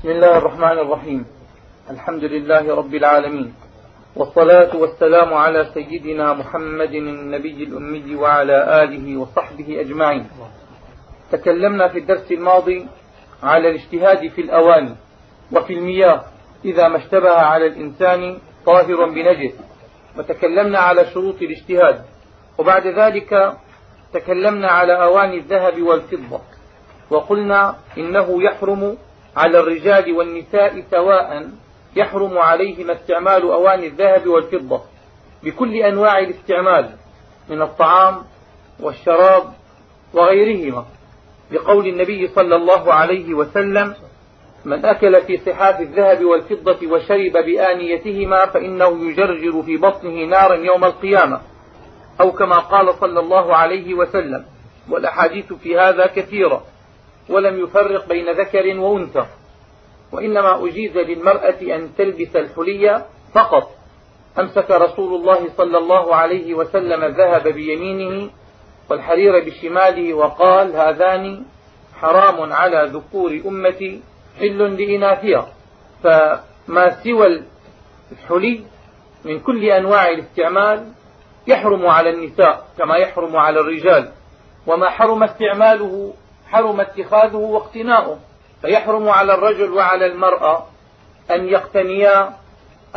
بسم الله الرحمن الرحيم. الحمد لله رب العالمين. والصلاة والسلام على سيدنا محمد النبي الأمي وعلى آله وصحبه أجمعين. تكلمنا في الدرس الماضي على الاجتهاد في الأواني وفي المياه. إذا ما اشتبه على الإنسان طاهر بنجس. وتكلمنا على شروط الاجتهاد. وبعد ذلك تكلمنا على أواني الذهب والفضة. وقلنا إنه يحرم على الرجال والنساء سواء يحرم عليهما استعمال أواني الذهب والفضة بكل أنواع الاستعمال من الطعام والشراب وغيرهما بقول النبي صلى الله عليه وسلم من أكل في صحاف الذهب والفضة وشرب بآنيتهما فإنه يجرجر في بطنه نارا يوم القيامة. أو كما قال صلى الله عليه وسلم والأحاديث في هذا كثيرة. ولم يفرق بين ذكر وأنثى. وإنما أجيز للمرأة أن تلبس الحلي فقط. أمسك رسول الله صلى الله عليه وسلم الذهب بيمينه والحرير بشماله وقال هذان حرام على ذكور أمتي حل لإناثها. فما سوى الحلي من كل أنواع الاستعمال يحرم على النساء كما يحرم على الرجال وما حرم استعماله حرم اتخاذه واقتناؤه. فيحرم على الرجل وعلى المرأة أن يقتنيا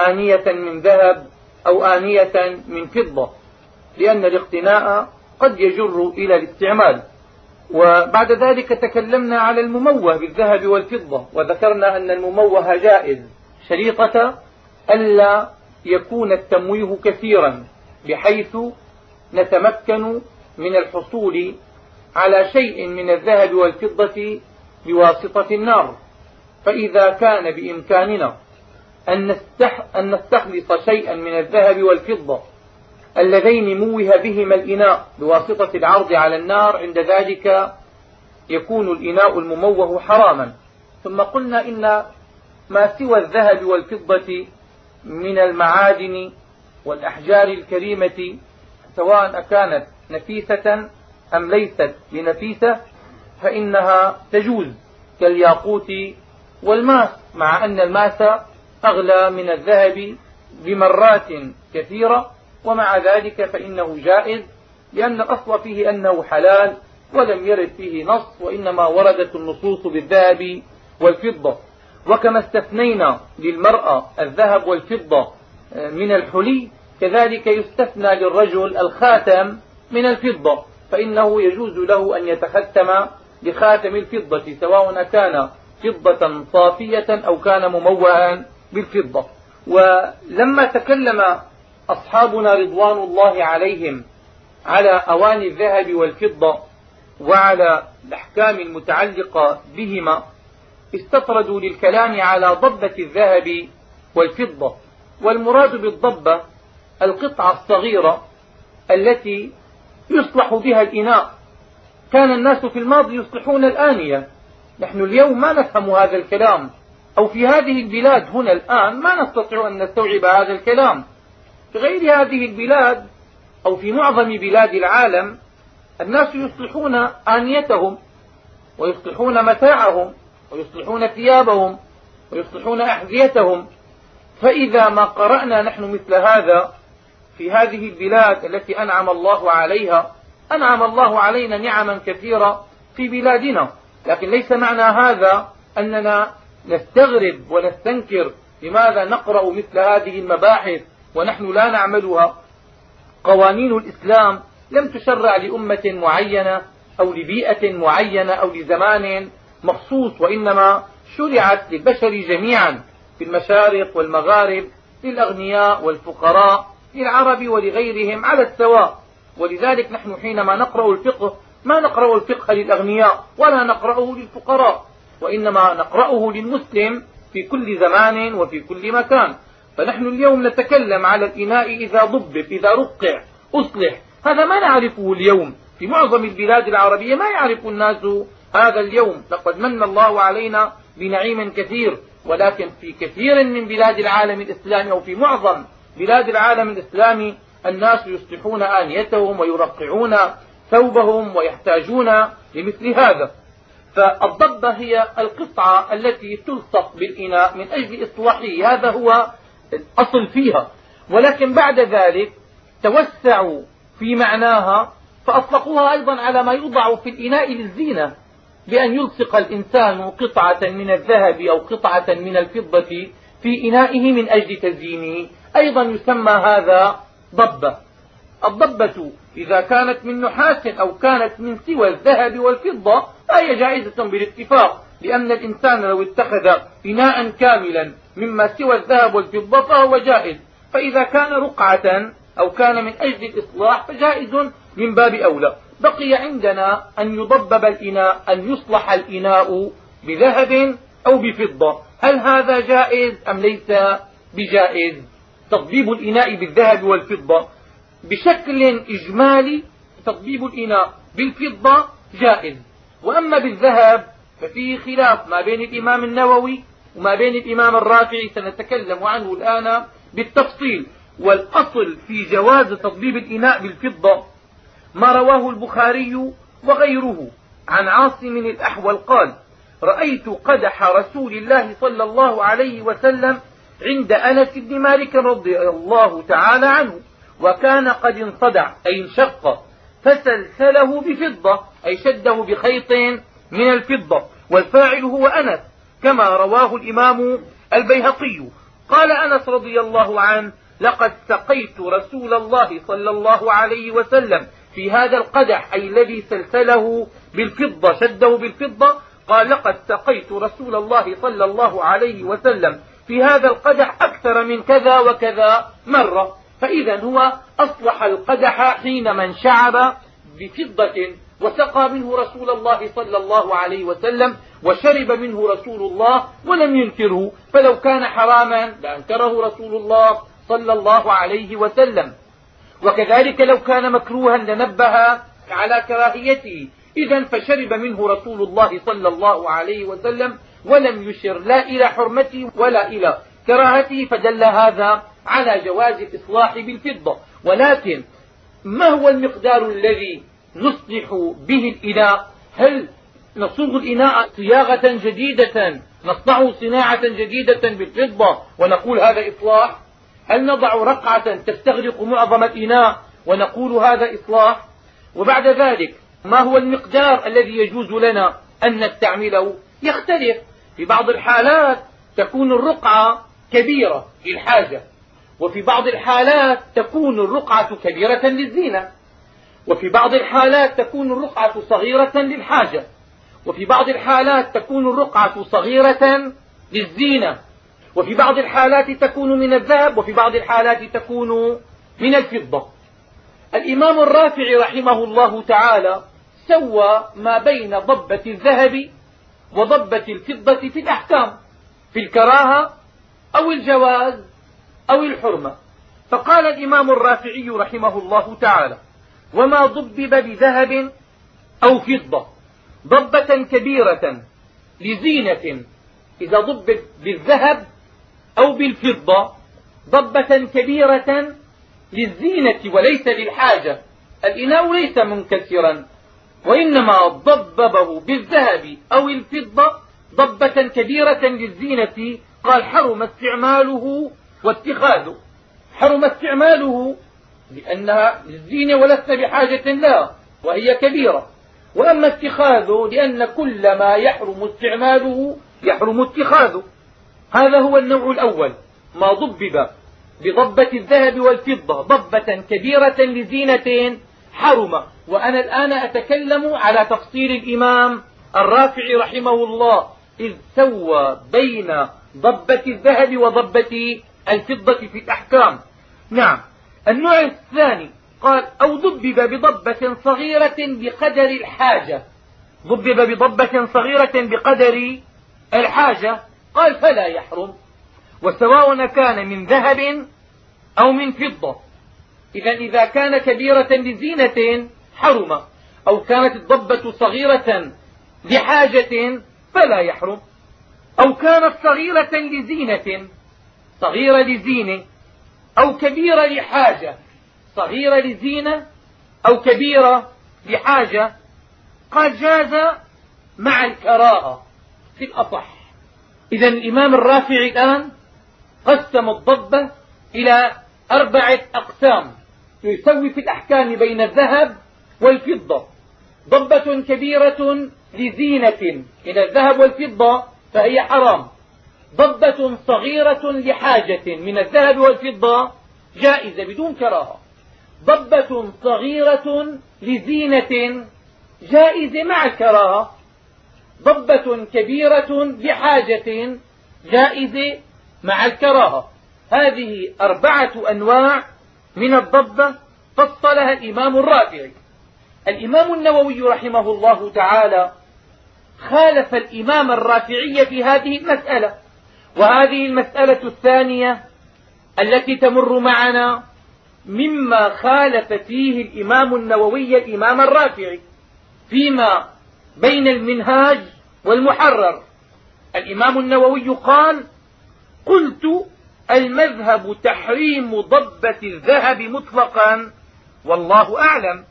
آنية من ذهب أو آنية من فضة لأن الاقتناء قد يجر إلى الاستعمال. وبعد ذلك تكلمنا على المموه بالذهب والفضة وذكرنا أن المموه جائز شريطة ألا يكون التمويه كثيرا بحيث نتمكن من الحصول على شيء من الذهب والفضة بواسطة النار. فإذا كان بإمكاننا أن, أن نستخلص شيئا من الذهب والفضة اللذين موه بهما الإناء بواسطة العرض على النار عند ذلك يكون الإناء المموه حراما. ثم قلنا إن ما سوى الذهب والفضة من المعادن والأحجار الكريمة سواء كانت نفيسة أم ليست بنفيسة فإنها تجوز كالياقوت والماس مع أن الماس أغلى من الذهب بمرات كثيرة ومع ذلك فإنه جائز لأن الأصل فيه أنه حلال ولم يرد فيه نص وإنما وردت النصوص بالذهب والفضة. وكما استثنينا للمرأة الذهب والفضة آه، من الحلي كذلك يستثنى للرجل الخاتم من الفضة. فإنه يجوز له أن يتختم بخاتم الفضة سواء كان فضة صافية أو كان مموها بالفضة. ولما تكلم أصحابنا رضوان الله عليهم على أواني الذهب والفضة وعلى الأحكام المتعلقة بهما استطردوا للكلام على ضبة الذهب والفضة. والمراد بالضبة القطعة الصغيرة التي يصلح بها الإناء. كان الناس في الماضي يصلحون الآنية. نحن اليوم ما نفهم هذا الكلام. أو في هذه البلاد هنا الآن ما نستطيع أن نستوعب هذا الكلام. في غير هذه البلاد أو في معظم بلاد العالم الناس يصلحون آنيتهم ويصلحون متاعهم ويصلحون ثيابهم ويصلحون أحذيتهم. فإذا ما قرأنا نحن مثل هذا في هذه البلاد التي أنعم الله عليها أنعم الله علينا نعما كثيرة في بلادنا. لكن ليس معنى هذا أننا نستغرب ونستنكر لماذا نقرأ مثل هذه المباحث ونحن لا نعملها. قوانين الإسلام لم تشرع لأمة معينة أو لبيئة معينة أو لزمان مخصوص وإنما شرعت للبشر جميعا في المشارق والمغارب للأغنياء والفقراء للعرب ولغيرهم على السواء. ولذلك نحن حينما نقرأ الفقه ما نقرأ الفقه للأغنياء ولا نقرأه للفقراء وإنما نقرأه للمسلم في كل زمان وفي كل مكان. فنحن اليوم نتكلم على الإناء إذا ضبب إذا رقع أصلح. هذا ما نعرفه اليوم. في معظم البلاد العربية ما يعرف الناس هذا اليوم. لقد من الله علينا بنعيم كثير ولكن في كثير من بلاد العالم الإسلامي أو في معظم بلاد العالم الإسلامي الناس يصلحون آنيتهم ويرقعون ثوبهم ويحتاجون لمثل هذا. فالضبة هي القطعة التي تلصق بالإناء من أجل إصلاحه. هذا هو الأصل فيها. ولكن بعد ذلك توسعوا في معناها فأطلقوها أيضا على ما يوضع في الإناء للزينة بأن يلصق الإنسان قطعة من الذهب أو قطعة من الفضة في إنائه من أجل تزيينه أيضا يسمى هذا ضبة. الضبة إذا كانت من نحاس أو كانت من سوى الذهب والفضة فهي جائزة بالاتفاق لأن الإنسان لو اتخذ إناء كاملا مما سوى الذهب والفضة فهو جائز. فإذا كان رقعة أو كان من أجل الإصلاح فجائز من باب أولى. بقي عندنا أن يضبب الإناء أن يصلح الإناء بذهب أو بفضة. هل هذا جائز أم ليس بجائز؟ تضبيب الإناء بالذهب والفضة. بشكل إجمالي تضبيب الإناء بالفضة جائز. وأما بالذهب ففيه خلاف ما بين الإمام النووي وما بين الإمام الرافعي سنتكلم عنه الآن بالتفصيل. والأصل في جواز تضبيب الإناء بالفضة ما رواه البخاري وغيره. عن عاصم الأحول قال رأيت قدح رسول الله صلى الله عليه وسلم عند أنس بن مالك رضي الله تعالى عنه وكان قد انصدع أي انشق فسلسله بفضة أي شده بخيط من الفضة والفاعل هو أنس كما رواه الإمام البيهقي. قال أنس رضي الله عنه لقد سقيت رسول الله صلى الله عليه وسلم في هذا القدح أي الذي سلسله بالفضة شده بالفضة قال لقد سقيت رسول الله صلى الله عليه وسلم في هذا القدح أكثر من كذا وكذا مرة. فإذا هو أصلح القدح حينما انشعب بفضة وسقى منه رسول الله صلى الله عليه وسلم وشرب منه رسول الله ولم ينكره. فلو كان حراما لأنكره رسول الله صلى الله عليه وسلم. وكذلك لو كان مكروها لنبه على كراهيته. إذا فشرب منه رسول الله صلى الله عليه وسلم ولم يشر لا إلى حرمته ولا إلى كراهته فدل هذا على جواز الإصلاح بالفضة. ولكن ما هو المقدار الذي نصلح به الإناء؟ هل نصوغ الإناء صياغة جديدة نصنعه صناعة جديدة بالفضة ونقول هذا إصلاح؟ هل نضع رقعة تستغرق معظم الإناء ونقول هذا إصلاح؟ وبعد ذلك ما هو المقدار الذي يجوز لنا أن نستعمله؟ يختلف. في بعض الحالات تكون الرقعة كبيرة للحاجة وفي بعض الحالات تكون الرقعة كبيرة للزينة وفي بعض الحالات تكون الرقعة صغيرة للحاجة وفي بعض الحالات تكون الرقعة صغيرة للزينة وفي بعض الحالات تكون من الذهب وفي بعض الحالات تكون من الفضة. الإمام الرافعي رحمه الله تعالى سوى ما بين ضبة الذهب وضبة الفضة في الأحكام في الكراهة أو الجواز أو الحرمة. فقال الإمام الرافعي رحمه الله تعالى وما ضبب بذهب أو فضة ضبة كبيرة لزينة إذا ضبب بالذهب أو بالفضة ضبة كبيرة للزينة وليس للحاجة. الإناء ليس منكسرا. وإنما ضببه بالذهب أو الفضة ضبة كبيرة للزينة. قال حرم استعماله واتخاذه. حرم استعماله لأنها للزينة ولسنا بحاجة لها وهي كبيرة. وأما اتخاذه لأن كل ما يحرم استعماله يحرم اتخاذه. هذا هو النوع الأول. ما ضبب بضبة الذهب والفضة ضبة كبيرة لزينة حرم. وأنا الآن أتكلم على تفصيل الإمام الرافعي رحمه الله إذ سوى بين ضبة الذهب وضبة الفضة في الأحكام. نعم النوع الثاني قال أو ضبب بضبة صغيرة بقدر الحاجة. ضبب بضبة صغيرة بقدر الحاجة. قال فلا يحرم وسواء كان من ذهب أو من فضة. إذا إذا كان كبيرة لزينة حرم أو كانت الضبة صغيرة لحاجة فلا يحرم أو كانت صغيرة لزينة صغيرة لزينة أو كبيرة لحاجة صغيرة لزينة أو كبيرة لحاجة. قال جاز مع الكراهة في الأصح. إذا الإمام الرافعي الآن قسم الضبة إلى أربعة أقسام يسوي في الأحكام بين الذهب والفضة. ضبة كبيرة لزينة. من الذهب والفضة فهي حرام. ضبة صغيرة لحاجة. من الذهب والفضة جائزة بدون كراهة. ضبة صغيرة لزينة. جائزة مع الكراهة ضبة كبيرة لحاجة. جائزة مع الكراهة. هذه أربعة أنواع من الضبة فصلها الإمام الرافعي. الإمام النووي رحمه الله تعالى خالف الإمام الرافعي في هذه المسألة وهذه المسألة الثانية التي تمر معنا مما خالف فيه الإمام النووي الإمام الرافعي فيما بين المنهاج والمحرر. الإمام النووي قال قلت المذهب تحريم ضبة الذهب مطلقا والله أعلم.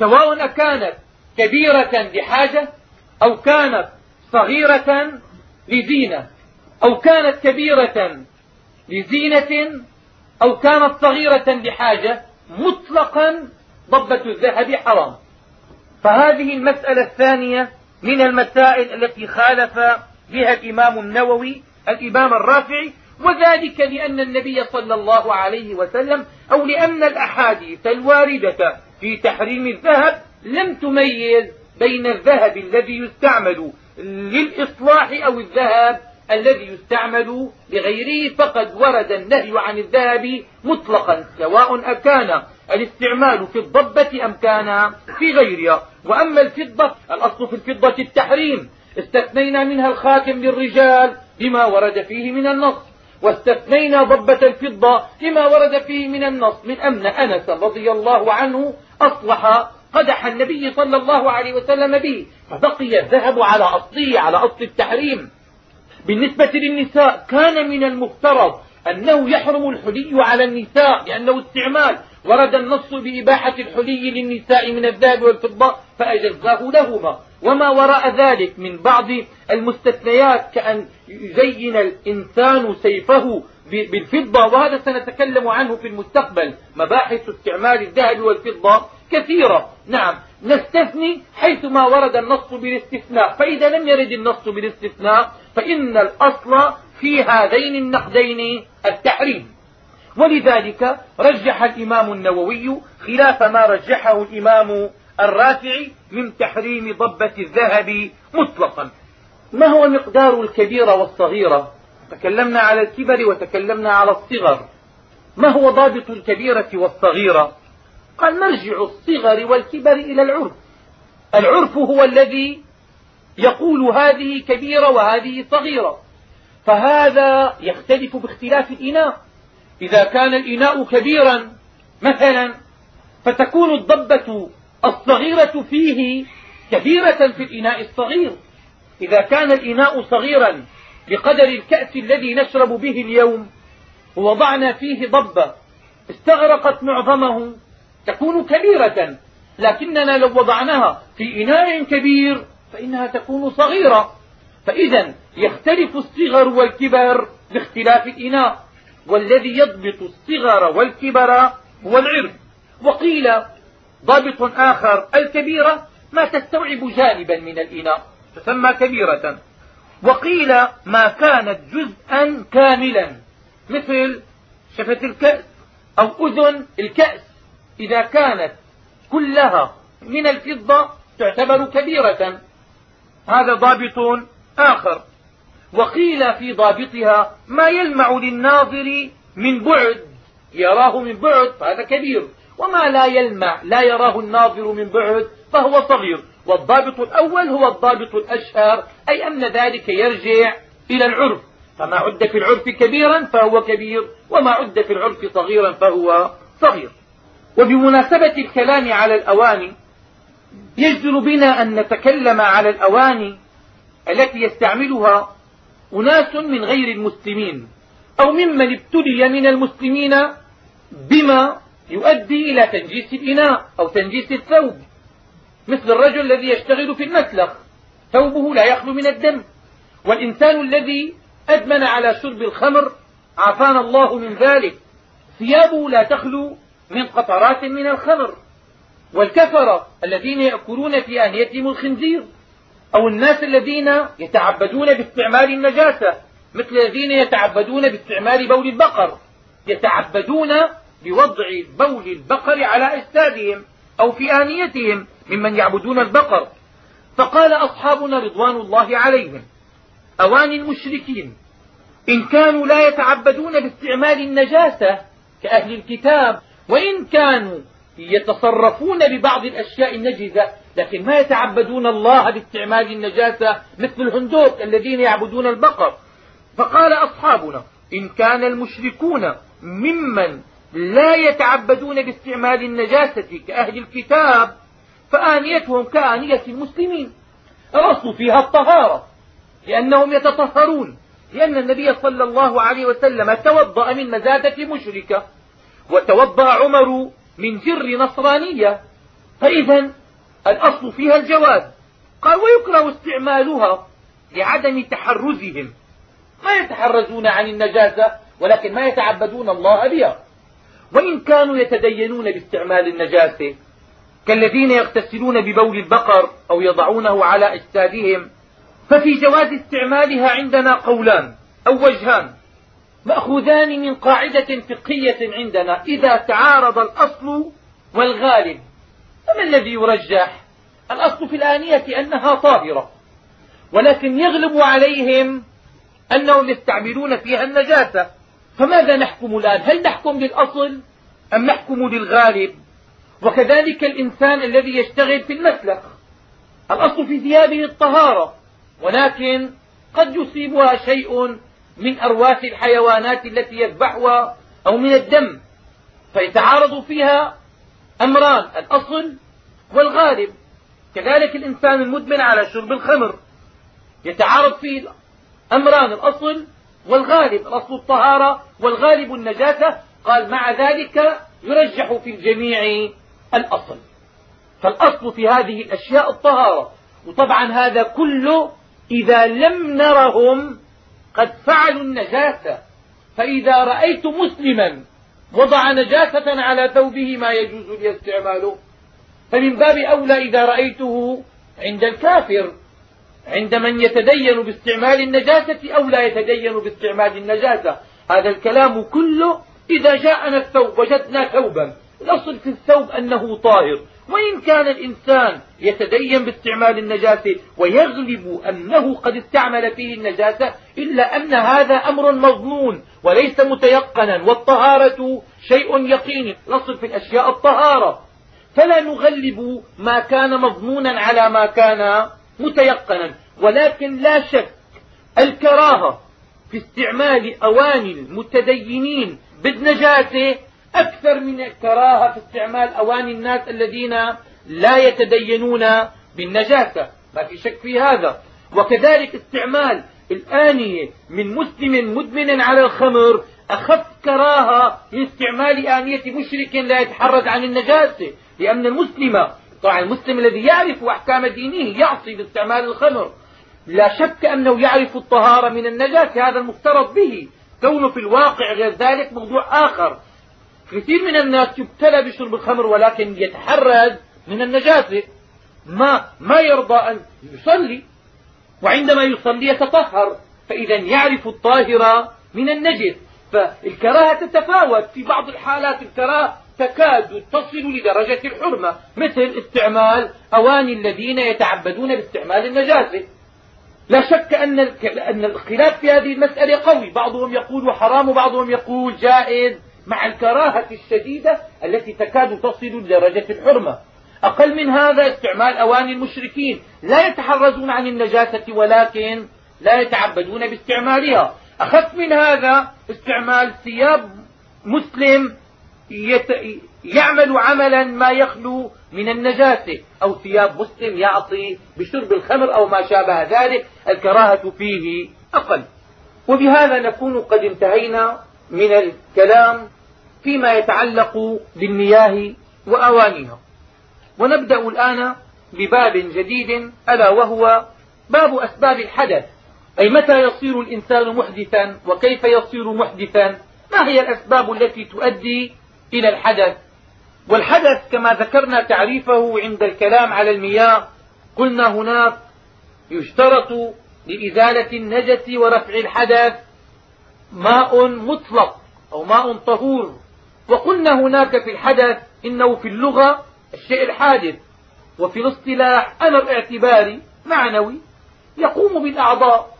سواء أكانت كبيرة لحاجة أو كانت صغيرة لزينة أو كانت كبيرة لزينة أو كانت صغيرة لحاجة مطلقا ضبة الذهب حرام. فهذه المسألة الثانية من المسائل التي خالف بها الإمام النووي الإمام الرافعي وذلك لأن النبي صلى الله عليه وسلم أو لأن الأحاديث الواردة في تحريم الذهب لم تميز بين الذهب الذي يستعمل للإصلاح أو الذهب الذي يستعمل لغيره. فقد ورد النهي عن الذهب مطلقا سواء أكان الاستعمال في الضبة أم كان في غيرها. وأما الفضة الأصل في الفضة التحريم. استثنينا منها الخاتم للرجال لما ورد فيه من النص. واستثنينا ضبة الفضة لما ورد فيه من النص. من أمن أنس رضي الله عنه أصلح قدح النبي صلى الله عليه وسلم به فبقي الذهب على أصله على أصل التحريم. بالنسبة للنساء كان من المفترض أنه يحرم الحلي على النساء لأنه استعمال. ورد النص بإباحة الحلي للنساء من الذهب والفضة فأجزاه لهما. وما وراء ذلك من بعض المستثنيات كأن يزين الإنسان سيفه بالفضة وهذا سنتكلم عنه في المستقبل. مباحث استعمال الذهب والفضة كثيرة. نعم نستثني حيثما ورد النص بالاستثناء. فإذا لم يرد النص بالاستثناء فإن الأصل في هذين النقدين التحريم. ولذلك رجح الإمام النووي خلاف ما رجحه الإمام الرافعي من تحريم ضبة الذهب مطلقا. ما هو مقدار الكبيرة والصغيرة؟ تكلمنا على الكبر وتكلمنا على الصغر. ما هو ضابط الكبيرة والصغيرة؟ قال نرجع الصغر والكبر إلى العرف. العرف هو الذي يقول هذه كبيرة وهذه صغيرة. فهذا يختلف باختلاف الإناء. إذا كان الإناء كبيرا مثلا فتكون الضبة الصغيرة فيه كبيرة في الإناء الصغير. إذا كان الإناء صغيرا بقدر الكأس الذي نشرب به اليوم ووضعنا فيه ضبة استغرقت معظمه تكون كبيرة لكننا لو وضعناها في إناء كبير فإنها تكون صغيرة. فإذا يختلف الصغر والكبر باختلاف الإناء والذي يضبط الصغر والكبر هو العرف وقيل ضابط آخر الكبيرة ما تستوعب جانبا من الإناء تسمى كبيرة. وقيل ما كانت جزءا كاملا. مثل شفة الكأس أو أذن الكأس. إذا كانت كلها من الفضة تعتبر كبيرة. هذا ضابط آخر. وقيل في ضابطها ما يلمع للناظر من بعد. يراه من بعد فهذا كبير. وما لا يلمع لا يراه الناظر من بعد فهو صغير. والضابط الأول هو الضابط الأشهر أي أن ذلك يرجع إلى العرف. فما عد في العرف كبيرا فهو كبير وما عد في العرف صغيرا فهو صغير. وبمناسبة الكلام على الأواني يجدر بنا أن نتكلم على الأواني التي يستعملها أناس من غير المسلمين أو ممن ابتلي من المسلمين بما يؤدي إلى تنجيس الإناء أو تنجيس الثوب. مثل الرجل الذي يشتغل في المسلخ ثوبه لا يخلو من الدم. والإنسان الذي أدمن على شرب الخمر عافانا الله من ذلك. ثيابه لا تخلو من قطرات من الخمر. والكفرة الذين يأكلون في آنيتهم الخنزير. أو الناس الذين يتعبدون باستعمال النجاسة. مثل الذين يتعبدون باستعمال بول البقر. يتعبدون بوضع بول البقر على أجسادهم أو في آنيتهم. ممن يعبدون البقر. فقال أصحابنا رضوان الله عليهم أواني المشركين إن كانوا لا يتعبدون باستعمال النجاسة كأهل الكتاب وإن كانوا يتصرفون ببعض الأشياء النجسة لكن ما يتعبدون الله باستعمال النجاسة مثل الهندوك الذين يعبدون البقر. فقال أصحابنا إن كان المشركون ممن لا يتعبدون باستعمال النجاسة كأهل الكتاب فآنيتهم كآنية المسلمين. الأصل فيها الطهارة لأنهم يتطهرون لأن النبي صلى الله عليه وسلم توضأ من مزادة مشركة وتوضأ عمر من جر نصرانية. فإذا الأصل فيها الجواز. قال ويكره استعمالها لعدم تحرزهم. ما يتحرزون عن النجاسة ولكن ما يتعبدون الله بها. وإن كانوا يتدينون باستعمال النجاسة كالذين يغتسلون ببول البقر أو يضعونه على أجسادهم ففي جواز استعمالها عندنا قولان أو وجهان مأخوذان من قاعدة فقهية عندنا إذا تعارض الأصل والغالب فما الذي يرجح؟ الأصل في الآنية أنها طاهرة ولكن يغلب عليهم أنهم يستعملون فيها النجاسة. فماذا نحكم الآن؟ هل نحكم للأصل أم نحكم للغالب؟ وكذلك الإنسان الذي يشتغل في المسلخ الأصل في ثيابه الطهارة ولكن قد يصيبها شيء من أرواح الحيوانات التي يذبحها أو من الدم. فيتعارض فيها أمران الأصل والغالب. كذلك الإنسان المدمن على شرب الخمر. يتعارض فيه أمران الأصل والغالب. الأصل الطهارة والغالب النجاسة. قال مع ذلك يرجح في الجميع الأصل. فالأصل في هذه الأشياء الطهارة. وطبعا هذا كله إذا لم نرهم قد فعلوا النجاسة. فإذا رأيت مسلما وضع نجاسة على ثوبه ما يجوز لي استعماله فمن باب أولى إذا رأيته عند الكافر. عند من يتدين باستعمال النجاسة أو لا يتدين باستعمال النجاسة. هذا الكلام كله إذا جاءنا الثوب وجدنا ثوبا. الأصل في الثوب أنه طاهر وإن كان الإنسان يتدين باستعمال النجاسة ويغلب أنه قد استعمل فيه النجاسة إلا أن هذا أمر مظنون وليس متيقنا والطهارة شيء يقيني الأصل في الأشياء الطهارة. فلا نغلب ما كان مظنونا على ما كان متيقنا. ولكن لا شك الكراهة في استعمال أواني المتدينين بالنجاسة أكثر من الكراهة في استعمال أواني الناس الذين لا يتدينون بالنجاسة. ما في شك في هذا. وكذلك استعمال الآنية من مسلم مدمن على الخمر أخف كراهة من استعمال آنية مشرك لا يتحرز عن النجاسة. لأن المسلم طبعا المسلم الذي يعرف أحكام دينه يعصي باستعمال الخمر. لا شك أنه يعرف الطهارة من النجاسة هذا المفترض به. كونه في الواقع غير ذلك موضوع آخر. كثير من الناس يبتلى بشرب الخمر ولكن يتحرز من النجاسة. ما ما يرضى أن يصلي. وعندما يصلي يتطهر فإذا يعرف الطاهر من النجس. فالكراهة تتفاوت. في بعض الحالات الكراهة تكاد تصل لدرجة الحرمة مثل استعمال أواني الذين يتعبدون باستعمال النجاسة. لا شك أن أن الخلاف في هذه المسألة قوي. بعضهم يقول حرام وبعضهم يقول جائز. مع الكراهة الشديدة التي تكاد تصل لدرجة الحرمة. أقل من هذا استعمال أواني المشركين. لا يتحرزون عن النجاسة ولكن لا يتعبدون باستعمالها. أخف من هذا استعمال ثياب مسلم يت... يعمل عملا ما يخلو من النجاسة. أو ثياب مسلم يعطي بشرب الخمر أو ما شابه ذلك. الكراهة فيه أقل. وبهذا نكون قد انتهينا من الكلام. فيما يتعلق بالمياه وأوانيها. ونبدأ الآن بباب جديد ألا وهو باب أسباب الحدث. أي متى يصير الإنسان محدثا وكيف يصير محدثا؟ ما هي الأسباب التي تؤدي إلى الحدث؟ والحدث كما ذكرنا تعريفه عند الكلام على المياه قلنا هناك يشترط لإزالة النجس ورفع الحدث. ماء مطلق أو ماء طهور. وقلنا هناك في الحدث إنه في اللغة الشيء الحادث وفي الاصطلاح أمر اعتباري معنوي يقوم بالأعضاء.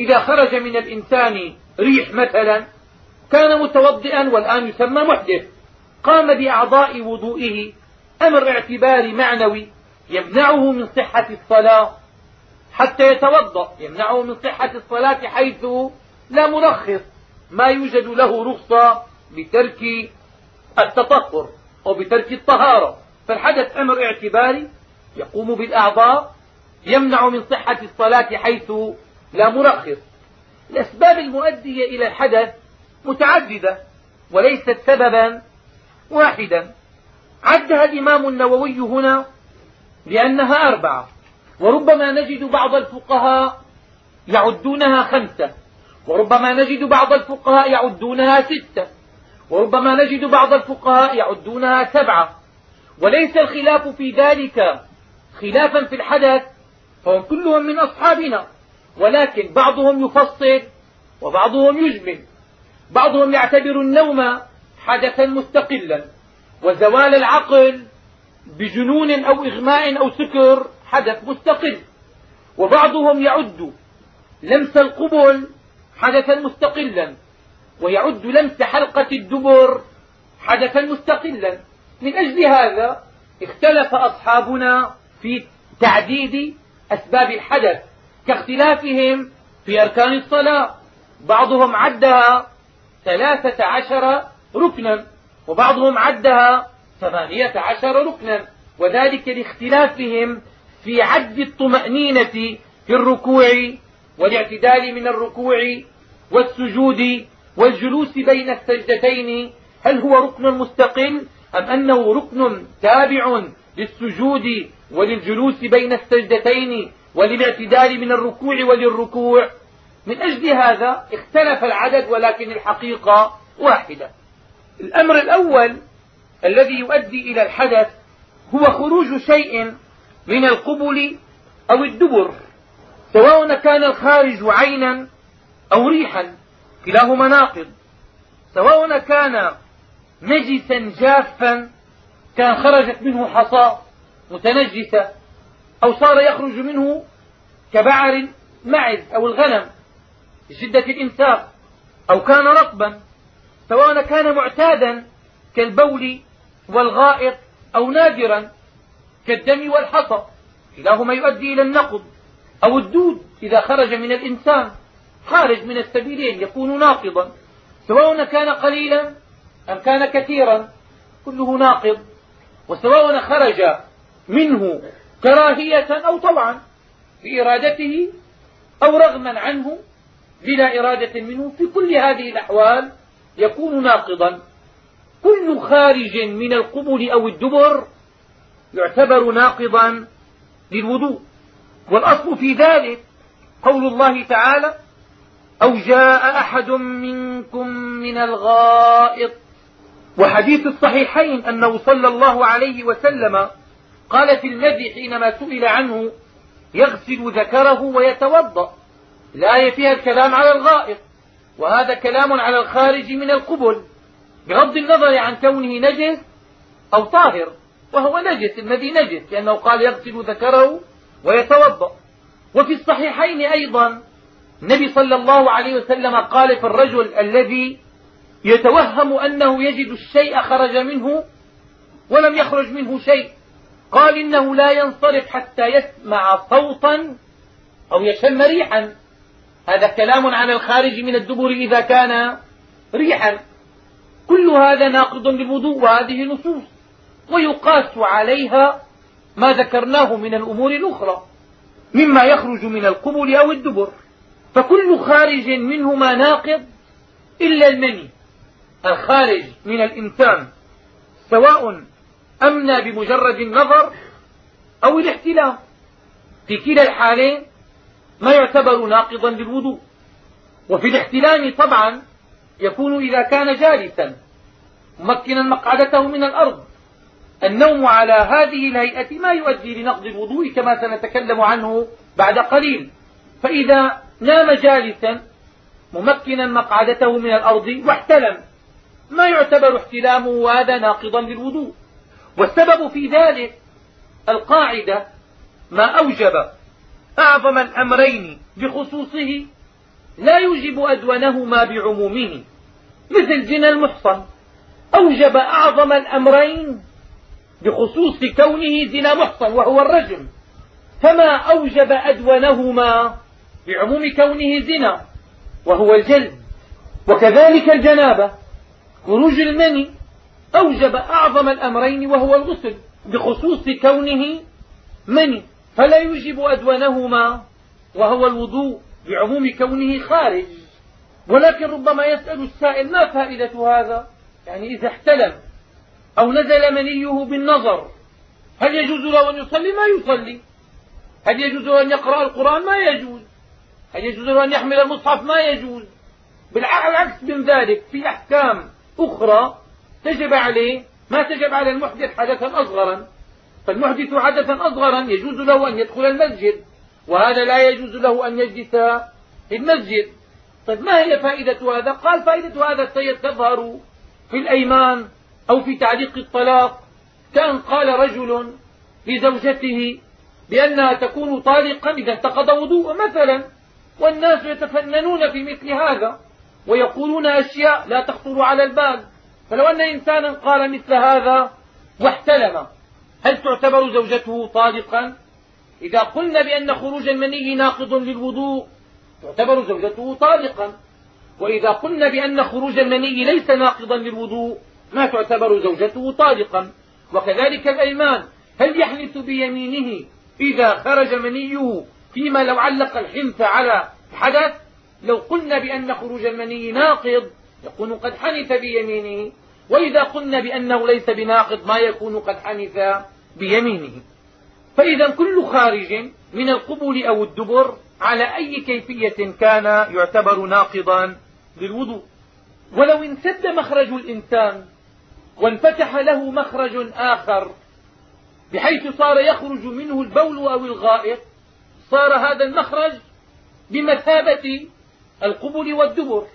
إذا خرج من الإنسان ريح مثلا كان متوضئا والآن يسمى محدث. قام بأعضاء وضوئه أمر اعتباري معنوي يمنعه من صحة الصلاة حتى يتوضأ يمنعه من صحة الصلاة حيث لا مرخص ما يوجد له رخصة بترك التطهر أو بترك الطهارة فالحدث أمر اعتباري يقوم بالأعضاء يمنع من صحة الصلاة حيث لا مرخص. الأسباب المؤدية إلى الحدث متعددة وليست سببا واحدا. عدها الإمام النووي هنا لأنها أربعة وربما نجد بعض الفقهاء يعدونها خمسة وربما نجد بعض الفقهاء يعدونها ستة. وربما نجد بعض الفقهاء يعدونها سبعة. وليس الخلاف في ذلك خلافا في الحدث فهم كلهم من أصحابنا. ولكن بعضهم يفصل وبعضهم يجمل. بعضهم يعتبر النوم حدثا مستقلا. وزوال العقل بجنون أو إغماء أو سكر حدث مستقل. وبعضهم يعد لمس القبل حدثا مستقلا. ويعد لمس حلقة الدبر حدثا مستقلا. من أجل هذا اختلف أصحابنا في تعديد أسباب الحدث كاختلافهم في أركان الصلاة. بعضهم عدها ثلاثة عشر ركنا وبعضهم عدها ثمانية عشر ركنا. وذلك لاختلافهم في عد الطمأنينة في الركوع والاعتدال من الركوع والسجود والجلوس بين السجدتين هل هو ركن مستقل أم أنه ركن تابع للسجود وللجلوس بين السجدتين وللاعتدال من الركوع وللركوع؟ من أجل هذا اختلف العدد ولكن الحقيقة واحدة. الأمر الأول الذي يؤدي إلى الحدث هو خروج شيء من القبل أو الدبر سواء كان الخارج عينا أو ريحا. كلاهما ناقض. سواء كان نجسا جافا كان خرجت منه حصى متنجسة أو صار يخرج منه كبعر معز أو الغنم لشدة الإمساك أو كان رطبا. سواء كان معتادا كالبول والغائط أو نادرا كالدم والحصى. كلاهما يؤدي إلى النقض أو الدود إذا خرج من الإنسان. خارج من السبيلين يكون ناقضا. سواء كان قليلا أم كان كثيرا كله ناقض. وسواء خرج منه كراهية أو طوعا بإرادته أو رغما عنه بلا إرادة منه في كل هذه الأحوال يكون ناقضا. كل خارج من القبل أو الدبر يعتبر ناقضا للوضوء. والأصل في ذلك قول الله تعالى أو جاء أحد منكم من الغائط. وحديث الصحيحين أنه صلى الله عليه وسلم قال في المذي حينما سئل عنه يغسل ذكره ويتوضأ. الآية فيها الكلام على الغائط وهذا كلام على الخارج من القبل بغض النظر عن كونه نجس أو طاهر وهو نجس المذي نجس لأنه قال يغسل ذكره ويتوضأ. وفي الصحيحين أيضا النبي صلى الله عليه وسلم قال في الرجل الذي يتوهم أنه يجد الشيء خرج منه ولم يخرج منه شيء قال إنه لا ينصرف حتى يسمع صوتا أو يشم ريحا. هذا كلام عن الخارج من الدبر إذا كان ريحا. كل هذا ناقض للوضوء وهذه نصوص ويقاس عليها ما ذكرناه من الأمور الأخرى مما يخرج من القبل أو الدبر. فكل خارج منهما ناقض إلا المني. الخارج من الإنسان سواء أمنى بمجرد النظر أو الاحتلام في كلا الحالين ما يعتبر ناقضا للوضوء. وفي الاحتلام طبعا يكون إذا كان جالسا ممكنا مقعدته من الأرض. النوم على هذه الهيئة ما يؤدي لنقض الوضوء كما سنتكلم عنه بعد قليل. فإذا نام جالسا ممكنا مقعدته من الأرض واحتلم. ما يعتبر احتلامه هذا ناقضا للوضوء. والسبب في ذلك القاعدة ما أوجب أعظم الأمرين بخصوصه لا يوجب أدونهما بعمومه مثل زنا المحصن. أوجب أعظم الأمرين بخصوص كونه زنا محصن وهو الرجم. فما أوجب أدونهما بعموم كونه زنا وهو الجلد. وكذلك الجنابة. خروج المني أوجب أعظم الأمرين وهو الغسل بخصوص كونه مني. فلا يوجب أدونهما وهو الوضوء بعموم كونه خارج. ولكن ربما يسأل السائل ما فائدة هذا؟ يعني إذا احتلم أو نزل منيه بالنظر هل يجوز له أن يصلي؟ ما يصلي. هل يجوز له أن يقرأ القرآن؟ ما يجوز. هل يجوز له أن يحمل المصحف ما يجوز. بالعكس من ذلك في أحكام أخرى تجب عليه ما تجب على المحدث حدثا أصغرا. فالمحدث حدثا أصغرا يجوز له أن يدخل المسجد وهذا لا يجوز له أن يجلس في المسجد. طيب ما هي فائدة هذا؟ قال فائدة هذا تظهر في الأيمان أو في تعليق الطلاق. كان قال رجل لزوجته بأنها تكون طالقا إذا انتقض وضوء مثلا. والناس يتفننون في مثل هذا ويقولون أشياء لا تخطر على البال. فلو أن إنسانا قال مثل هذا واحتلم هل تعتبر زوجته طالقا إذا قلنا بأن خروج المني ناقض للوضوء تعتبر زوجته طالقا وإذا قلنا بأن خروج المني ليس ناقضا للوضوء ما تعتبر زوجته طالقا وكذلك الأيمان هل يحنث بيمينه إذا خرج منيه فيما لو علق الحنث على حدث لو قلنا بأن خروج المني ناقض يكون قد حنث بيمينه. وإذا قلنا بأنه ليس بناقض ما يكون قد حنث بيمينه. فإذا كل خارج من القبل أو الدبر على أي كيفية كان يعتبر ناقضا للوضوء. ولو انسد مخرج الإنسان وانفتح له مخرج آخر بحيث صار يخرج منه البول أو الغائط صار هذا المخرج بمثابة القبل والدبر.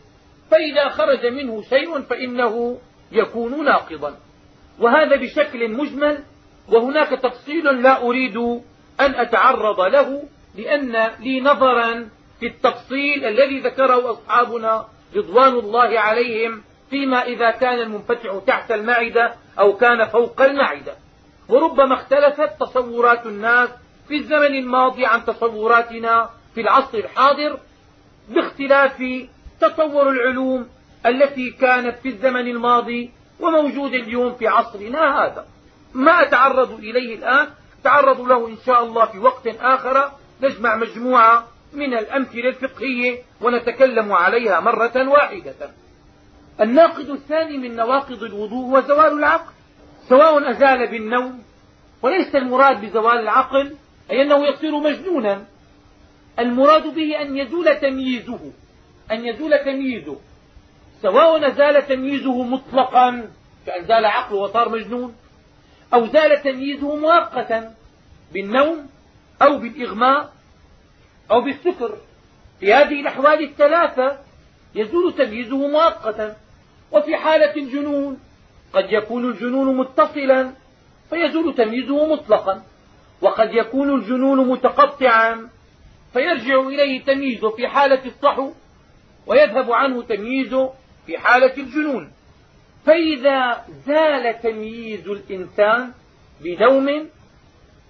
فإذا خرج منه شيء فإنه يكون ناقضا. وهذا بشكل مجمل وهناك تفصيل لا أريد أن أتعرض له لأن لي نظرا في التفصيل الذي ذكره أصحابنا رضوان الله عليهم فيما إذا كان المنفتح تحت المعدة أو كان فوق المعدة. وربما اختلفت تصورات الناس في الزمن الماضي عن تصوراتنا في العصر الحاضر باختلاف تطور العلوم التي كانت في الزمن الماضي وموجودة اليوم في عصرنا هذا. ما أتعرض إليه الآن؟ أتعرض له إن شاء الله في وقت آخر. نجمع مجموعة من الأمثلة الفقهية ونتكلم عليها مرة واحدة. الناقض الثاني من نواقض الوضوء هو زوال العقل. سواء أزال بالنوم وليس المراد بزوال العقل أي أنه يصير مجنونا. المراد به أن يزول تمييزه أن يزول تمييزه. سواء زال تمييزه مطلقا كأن زال عقله وصار مجنون أو زال تمييزه مؤقتا بالنوم أو بالإغماء أو بالسكر. في هذه الأحوال الثلاثة يزول تمييزه مؤقتا. وفي حالة الجنون قد يكون الجنون متصلا فيزول تمييزه مطلقا. وقد يكون الجنون متقطعا. فيرجع إليه تمييزه في حالة الصحو ويذهب عنه تمييزه في حالة الجنون. فإذا زال تمييز الإنسان بنوم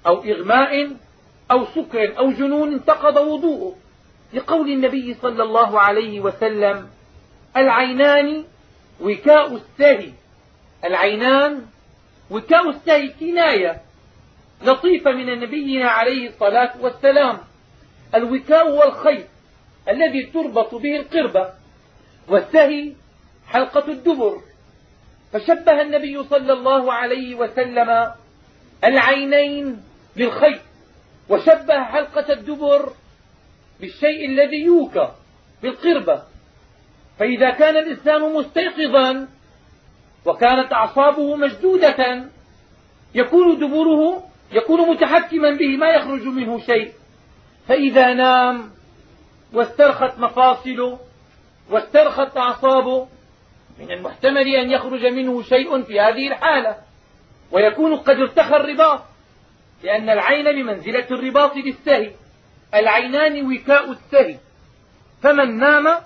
أو إغماء أو سكر أو جنون انتقض وضوءه. لقول النبي صلى الله عليه وسلم العينان وكاء السهي. العينان وكاء السهي كناية. لطيفة من نبينا عليه الصلاة والسلام. الوكاء هو الخيط الذي تربط به القربة. والسهي حلقة الدبر. فشبه النبي صلى الله عليه وسلم العينين بالخيط وشبه حلقة الدبر بالشيء الذي يوكى بالقربة. فإذا كان الإنسان مستيقظا وكانت أعصابه مشدودة يكون دبره يكون متحكما به ما يخرج منه شيء. فإذا نام واسترخت مفاصله واسترخت أعصابه من المحتمل أن يخرج منه شيء في هذه الحالة. ويكون قد ارتخى الرباط لأن العين بمنزلة الرباط للسهي العينان وكاء السهي. فمن نام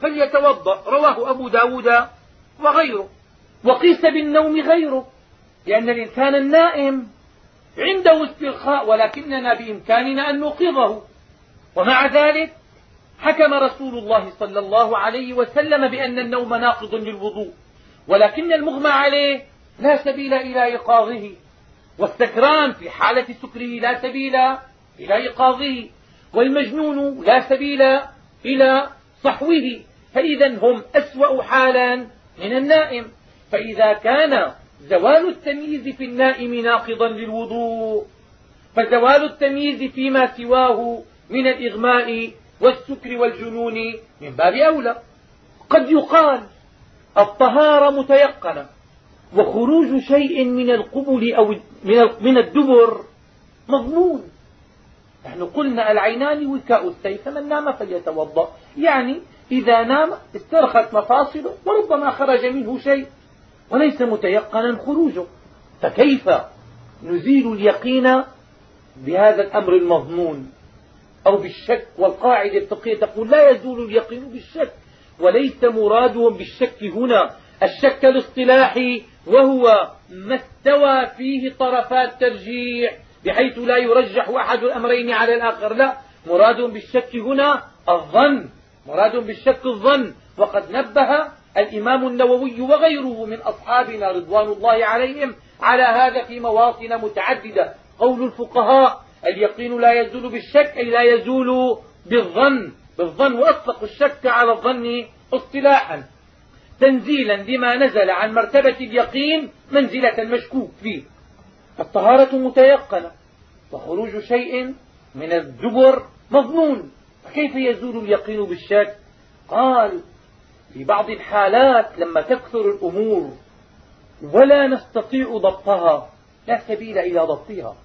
فليتوضأ رواه أبو داود وغيره. وقيس بالنوم غيره لأن الإنسان النائم عنده استرخاء ولكننا بإمكاننا أن نوقظه. ومع ذلك حكم رسول الله صلى الله عليه وسلم بأن النوم ناقض للوضوء ولكن المغمى عليه لا سبيل إلى إيقاظه والسكران في حالة سكره لا سبيل إلى إيقاظه والمجنون لا سبيل إلى صحوه فإذا هم أسوأ حالا من النائم. فإذا كان زوال التمييز في النائم ناقضا للوضوء فزوال التمييز فيما سواه من الإغماء والسكر والجنون من باب أولى. قد يقال الطهارة متيقنة وخروج شيء من القبل أو من الدبر مضمون. نحن قلنا العينان وكاء السيف فمن نام فليتوضأ. يعني إذا نام استرخت مفاصله وربما خرج منه شيء. وليس متيقنا خروجه فكيف نزيل اليقين بهذا الأمر المظنون أو بالشك والقاعدة الفقهية تقول لا يزول اليقين بالشك وليس مرادهم بالشك هنا. الشك الاصطلاحي وهو ما استوى فيه طرفا الترجيح بحيث لا يرجح أحد الأمرين على الآخر. لا مراد بالشك هنا الظن مراد بالشك الظن. وقد نبه الإمام النووي وغيره من أصحابنا رضوان الله عليهم على هذا في مواطن متعددة. قول الفقهاء اليقين لا يزول بالشك أي لا يزول بالظن. بالظن وأطلقوا الشك على الظن اصطلاحا. تنزيلا لما نزل عن مرتبة اليقين منزلة المشكوك فيه. الطهارة متيقنة. وخروج شيء من الدبر مظنون. فكيف يزول اليقين بالشك؟ قال في بعض الحالات لما تكثر الأمور ولا نستطيع ضبطها لا سبيل إلى ضبطها.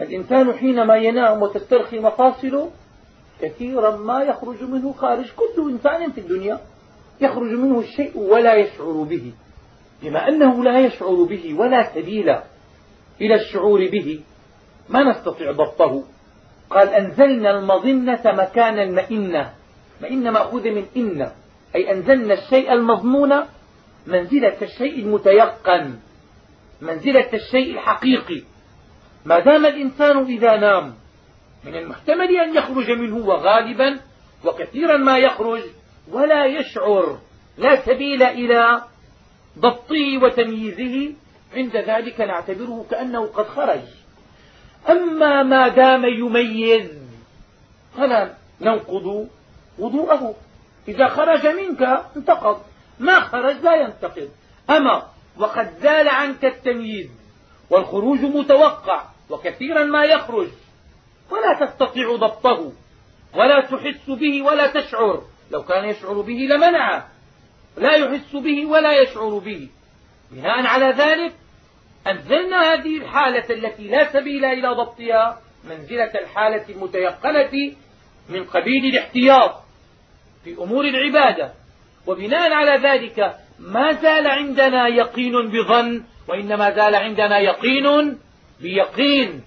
الإنسان حينما ينام وتسترخي مفاصله كثيرا ما يخرج منه خارج كل إنسان في الدنيا. يخرج منه الشيء ولا يشعر به بما أنه لا يشعر به ولا سبيل إلى الشعور به. ما نستطيع ضبطه. قال أنزلنا المظنة مكان المئنة. مئنة مأخوذة من إن أي أنزلنا الشيء المظنون منزلة الشيء المتيقن منزلة الشيء الحقيقي. ما دام الإنسان إذا نام من المحتمل أن يخرج منه وغالبا وكثيرا ما يخرج ولا يشعر لا سبيل إلى ضبطه وتمييزه عند ذلك نعتبره كأنه قد خرج. أما ما دام يميز فلا ننقض وضوءه. إذا خرج منك انتقض. ما خرج لا ينتقض. أما وقد زال عنك التمييز والخروج متوقع وكثيرا ما يخرج. ولا تستطيع ضبطه ولا تحس به ولا تشعر. لو كان يشعر به لمنعه لا يحس به ولا يشعر به. بناء على ذلك أنزلنا هذه الحالة التي لا سبيل إلى ضبطها منزلة الحالة المتيقنة من قبيل الاحتياط. في أمور العبادة. وبناء على ذلك ما زال عندنا يقين بظن وإنما زال عندنا يقين بيقين.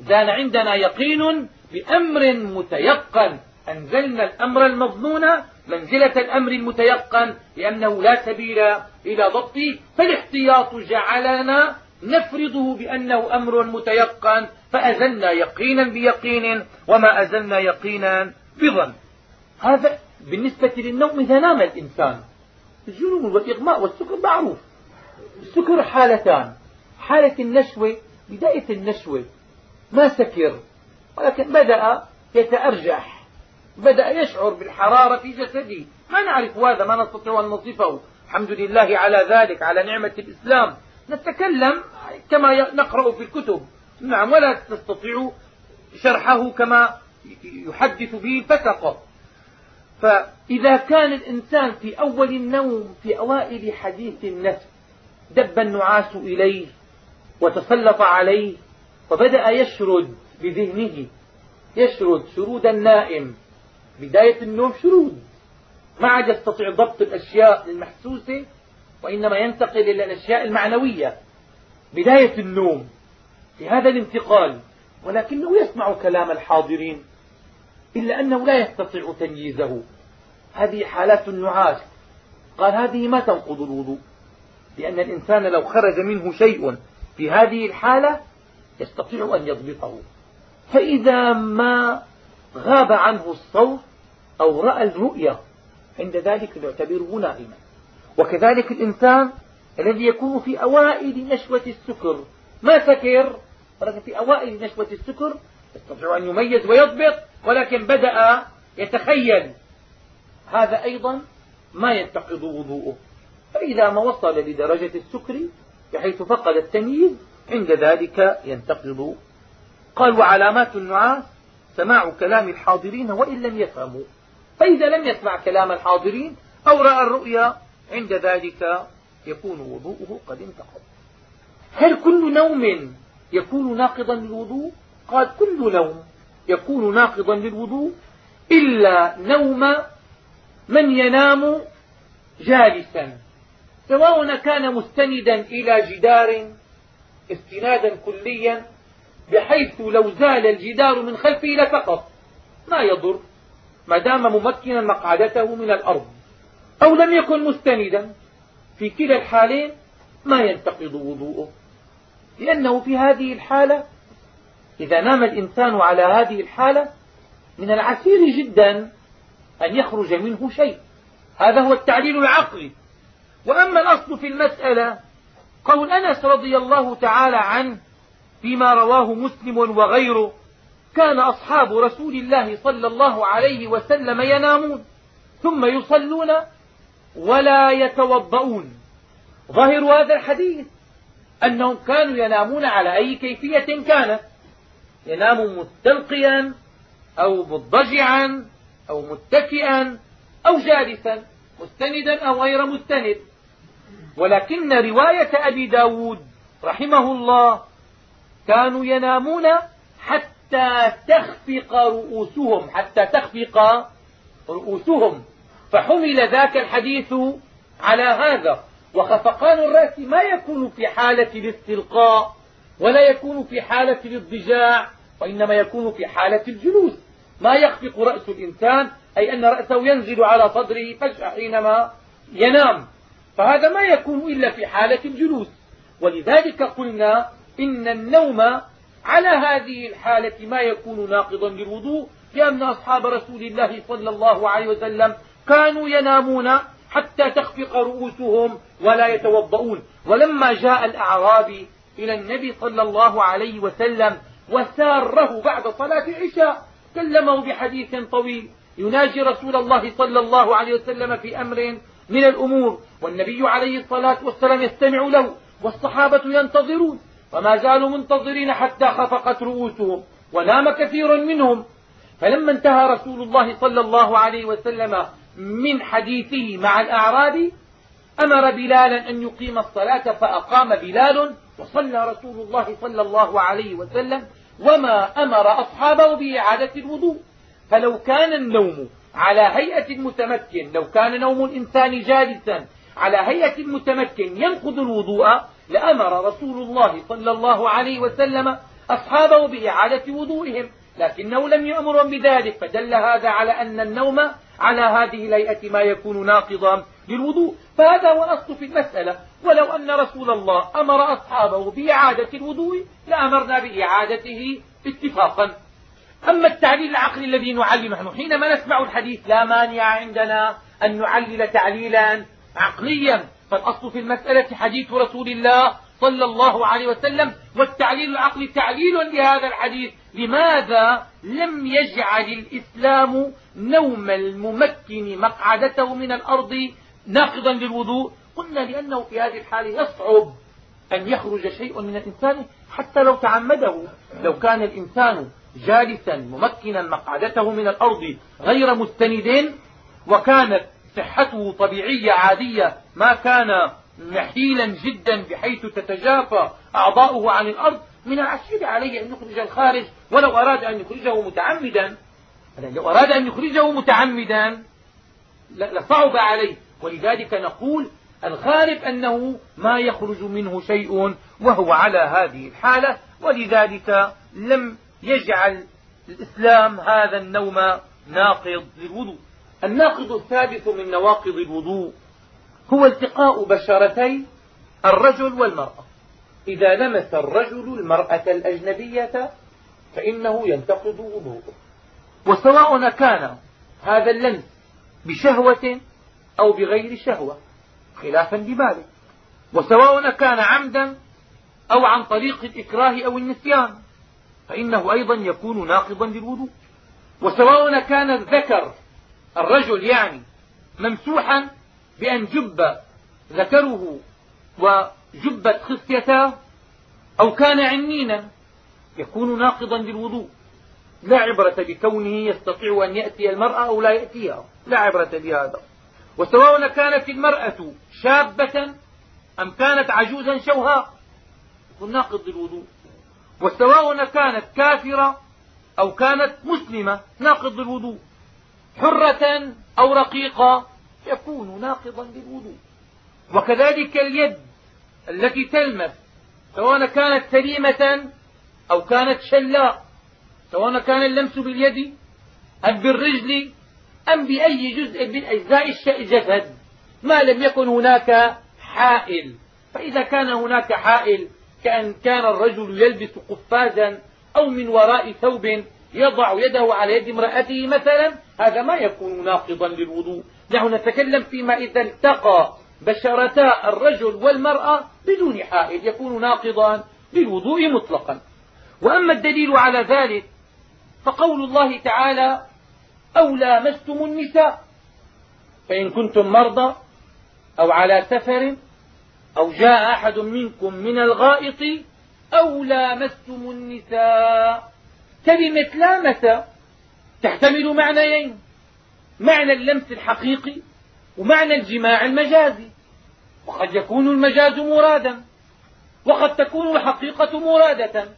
زال عندنا يقين بأمر متيقن. أنزلنا الأمر المظنون منزلة الأمر المتيقن لأنه لا سبيل إلى ضبطه فالاحتياط جعلنا نفرضه بأنه أمر متيقن. فأزلنا يقينا بيقين وما أزلنا يقينا بظن. هذا بالنسبة للنوم إذا نام الإنسان. الجنون والإغماء والسكر معروف. السكر حالتان. حالة النشوة بداية النشوة ما سكر ولكن بدأ يتأرجح. بدأ يشعر بالحرارة في جسده. ما نعرف هذا ما نستطيع أن نصفه. الحمد لله على ذلك على نعمة الإسلام. نتكلم كما نقرأ في الكتب. نعم ولا تستطيع شرحه كما يحدث به الفسق. فإذا كان الإنسان في أول النوم في أوائل حديث النفس دب النعاس إليه وتسلط عليه وبدأ يشرد بذهنه يشرد شرود النائم. بداية النوم شرود. ما عاد يستطيع ضبط الأشياء المحسوسة وإنما ينتقل إلى الأشياء المعنوية. بداية النوم. في هذا الانتقال ولكنه يسمع كلام الحاضرين. إلا أنه لا يستطيع تمييزه. هذه حالات النعاس. قال هذه ما تنقض الوضوء. لأن الإنسان لو خرج منه شيء في هذه الحالة يستطيع أن يضبطه. فإذا ما غاب عنه الصوت أو رأى الرؤية عند ذلك نعتبره نائما وكذلك الإنسان الذي يكون في أوائل نشوة السكر. ما سكر؟ ولكن في أوائل نشوة السكر يستطيع أن يميز ويضبط. ولكن بدأ يتخيل. هذا أيضا ما ينتقض وضوءه. فإذا ما وصل لدرجة السكر بحيث فقد التمييز عند ذلك ينتقض. قال وعلامات النعاس سماع كلام الحاضرين وإن لم يفهموا. فإذا لم يسمع كلام الحاضرين أو رأى الرؤيا عند ذلك يكون وضوءه قد انتقض. هل كل نوم يكون ناقضا للوضوء؟ قال كل نوم. يكون ناقضا للوضوء إلا نوم من ينام جالسا سواء كان مستندا إلى جدار استنادا كليا بحيث لو زال الجدار من خلفه لسقط ما يضر ما دام ممكنا مقعدته من الأرض أو لم يكن مستندا. في كلا الحالين ما ينتقض وضوءه لأنه في هذه الحالة إذا نام الإنسان على هذه الحالة من العسير جدا أن يخرج منه شيء. هذا هو التعليل العقلي. وأما الأصل في المسألة قول أنس رضي الله تعالى عنه فيما رواه مسلم وغيره كان أصحاب رسول الله صلى الله عليه وسلم ينامون ثم يصلون ولا يتوضؤون. ظاهر هذا الحديث أنهم كانوا ينامون على أي كيفية كانت. ينام مستلقيا أو مضجعا أو متكئا أو جالسا مستندا أو غير مستند. ولكن رواية أبي داود رحمه الله كانوا ينامون حتى تخفق رؤوسهم حتى تخفق رؤوسهم. فحمل ذاك الحديث على هذا. وخفقان الرأس ما يكون في حالة الاستلقاء ولا يكون في حالة الاضطجاع. وإنما يكون في حالة الجلوس. ما يخفق رأس الإنسان أي أن رأسه ينزل على صدره فجأة حينما ينام. فهذا ما يكون إلا في حالة الجلوس. ولذلك قلنا إن النوم على هذه الحالة ما يكون ناقضا للوضوء لأن أصحاب رسول الله صلى الله عليه وسلم كانوا ينامون حتى تخفق رؤوسهم ولا يتوضؤون. ولما جاء الأعرابي إلى النبي صلى الله عليه وسلم وساره بعد صلاة العشاء. كلمه بحديث طويل. يناجي رسول الله صلى الله عليه وسلم في أمر من الأمور والنبي عليه الصلاة والسلام يستمع له والصحابة ينتظرون. وما زالوا منتظرين حتى خفقت رؤوسهم ونام كثير منهم. فلما انتهى رسول الله صلى الله عليه وسلم من حديثه مع الأعرابي أمر بلالا أن يقيم الصلاة فأقام بلال وصلى رسول الله صلى الله عليه وسلم وما أمر أصحابه بإعادة الوضوء. فلو كان النوم على هيئة المتمكن لو كان نوم الإنسان جالسا على هيئة المتمكن ينقض الوضوء لأمر رسول الله صلى الله عليه وسلم أصحابه بإعادة وضوئهم. لكنه لم يأمرهم بذلك. فدل هذا على أن النوم على هذه الهيئة ما يكون ناقضا للوضوء. فهذا هو الأصل في المسألة. ولو أن رسول الله أمر أصحابه بإعادة الوضوء لأمرنا بإعادته اتفاقا. أما التعليل العقلي الذي نعلل نحن حينما نسمع الحديث لا مانع عندنا أن نعلل تعليلا عقليا. فالأصل في المسألة حديث رسول الله صلى الله عليه وسلم والتعليل العقلي تعليل لهذا الحديث. لماذا لم يجعل الإسلام نوم الممكن مقعدته من الأرض ناقضا للوضوء؟ قلنا لأنه في هذه الحالة يصعب أن يخرج شيء من الإنسان حتى لو تعمده. لو كان الإنسان جالسا ممكنا مقعدته من الأرض غير مستند وكانت صحته طبيعية عادية ما كان نحيلا جدا بحيث تتجافى أعضاؤه عن الأرض من العسير عليه أن يخرج الخارج. ولو أراد أن يخرجه متعمدا لو أراد أن يخرجه متعمدا لصعب عليه. ولذلك نقول الغالب أنه ما يخرج منه شيء وهو على هذه الحالة ولذلك لم يجعل الإسلام هذا النوم ناقض للوضوء. الناقض الثالث من نواقض الوضوء هو التقاء بشرتي الرجل والمرأة. إذا لمس الرجل المرأة الأجنبية فإنه ينتقض وضوءه. وسواء كان هذا اللمس بشهوة أو بغير شهوة. خلافا لمالك وسواء كان عمدا أو عن طريق الإكراه أو النسيان فإنه أيضا يكون ناقضا للوضوء. وسواء كان الذكر الرجل يعني ممسوحا بأن جب ذكره وجبت خصيتاه أو كان عنينا يكون ناقضا للوضوء. لا عبرة بكونه يستطيع أن يأتي المرأة أو لا يأتيها. لا عبرة بهذا. وسواء كانت المرأة شابة أم كانت عجوزا شوهاء يكون ناقض للوضوء. وسواء كانت كافرة أو كانت مسلمة ناقض للوضوء. حرة أو رقيقة يكون ناقضا للوضوء. وكذلك اليد التي تلمس سواء كانت سليمة أو كانت شلاء سواء كان اللمس باليد أم بالرجل أم بأي جزء من أجزاء الجسد ما لم يكن هناك حائل. فإذا كان هناك حائل كأن كان الرجل يلبس قفازا أو من وراء ثوب يضع يده على يد امرأته مثلا هذا ما يكون ناقضا للوضوء. نحن نتكلم فيما إذا التقى بشرتا الرجل والمرأة بدون حائل يكون ناقضا للوضوء مطلقا. وأما الدليل على ذلك فقول الله تعالى أو لامستم النساء. فإن كنتم مرضى أو على سفر أو جاء أحد منكم من الغائط أو لامستم النساء. كلمة لامس تحتمل معنيين. معنى اللمس الحقيقي ومعنى الجماع المجازي. وقد يكون المجاز مرادا. وقد تكون الحقيقة مرادة.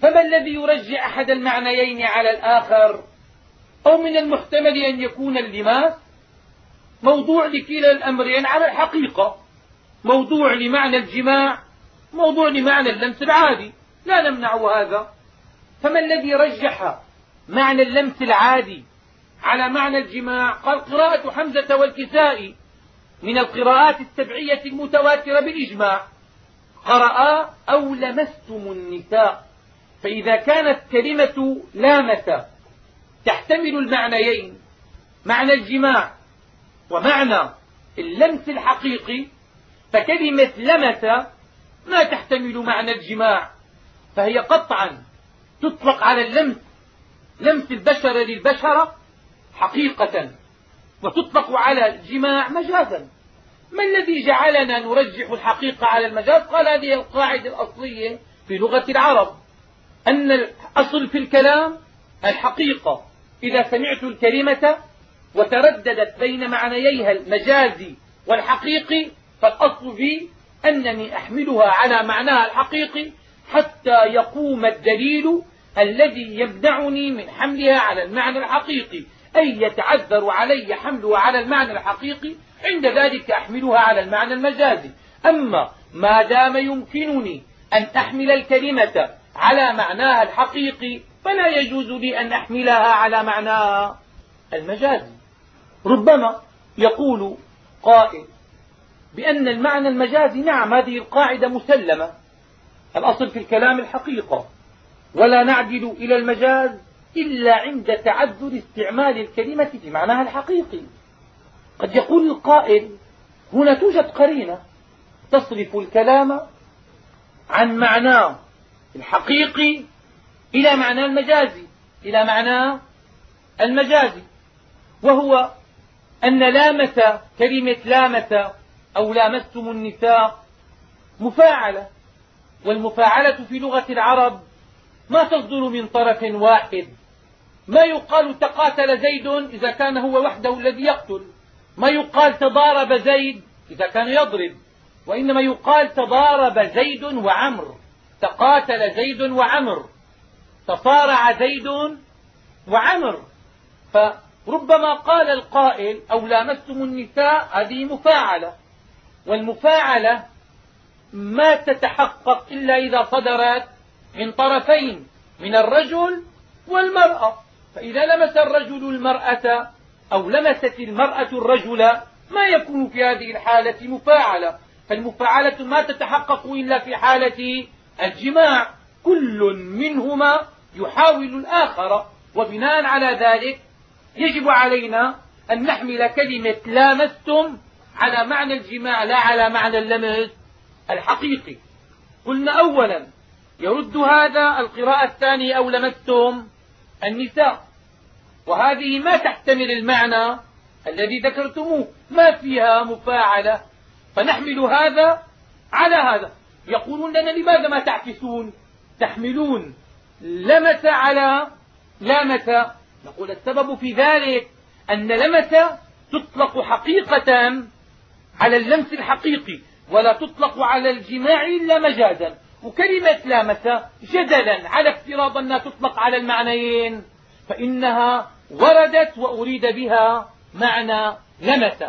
فما الذي يرجع أحد المعنيين على الآخر؟ أو من المحتمل أن يكون اللماس موضوع لكلا الأمرين على الحقيقة موضوع لمعنى الجماع موضوع لمعنى اللمس العادي. لا نمنع هذا. فما الذي رجح معنى اللمس العادي على معنى الجماع؟ قال قراءة حمزة والكسائي من القراءات السبعية المتواترة بالإجماع قرأ أو لمستم النساء فإذا كانت كلمة لامس تحتمل المعنيين. معنى الجماع ومعنى اللمس الحقيقي. فكلمة لمس ما تحتمل معنى الجماع. فهي قطعا تطلق على اللمس لمس البشر للبشرة حقيقة وتطلق على الجماع مجازا. ما الذي جعلنا نرجح الحقيقة على المجاز؟ قال هذه القاعدة الأصلية في لغة العرب أن الأصل في الكلام الحقيقة. إذا سمعت الكلمة وترددت بين معنييها المجازي والحقيقي فالأصل في أنني أحملها على معناها الحقيقي حتى يقوم الدليل الذي يمنعني من حملها على المعنى الحقيقي أي يتعذر علي حملها على المعنى الحقيقي عند ذلك أحملها على المعنى المجازي أما ما دام يمكنني أن أحمل الكلمة على معناها الحقيقي فلا يجوز لي أن أحملها على معناها المجازي ربما يقول قائل بأن المعنى المجازي نعم هذه القاعدة مسلمة. الأصل في الكلام الحقيقة. ولا نعدل إلى المجاز إلا عند تعذر استعمال الكلمة في معناها الحقيقي. قد يقول القائل هنا توجد قرينة تصرف الكلام عن معناه الحقيقي إلى معنى المجازي إلى معنى المجازي. وهو أن لامس كلمة لامس أو لامستم النساء مفاعلة والمفاعلة في لغة العرب ما تصدر من طرف واحد. ما يقال تقاتل زيد إذا كان هو وحده الذي يقتل. ما يقال تضارب زيد إذا كان يضرب. وإنما يقال تضارب زيد وعمر تقاتل زيد وعمر تصارع زيد وعمر. فربما قال القائل أو لامستم النساء هذه مفاعلة. والمفاعلة ما تتحقق إلا إذا صدرت من طرفين من الرجل والمرأة. فإذا لمس الرجل المرأة أو لمست المرأة الرجل ما يكون في هذه الحالة مفاعلة. فالمفاعلة ما تتحقق إلا في حالة الجماع. كل منهما يحاول الآخر وبناء على ذلك يجب علينا أن نحمل كلمة لامستم على معنى الجماع لا على معنى اللمس الحقيقي. قلنا أولا يرد هذا القراءة الثانية أو لمستم النساء. وهذه ما تحتمل المعنى الذي ذكرتموه ما فيها مفاعلة. فنحمل هذا على هذا. يقولون لنا لماذا ما تعكسون؟ تحملون. لمس على لامس نقول السبب في ذلك أن لمس تطلق حقيقة على اللمس الحقيقي ولا تطلق على الجماع إلا مجازا. وكلمة لامس جدلا على افتراض أنها تطلق على المعنيين. فإنها وردت وأريد بها معنى لمس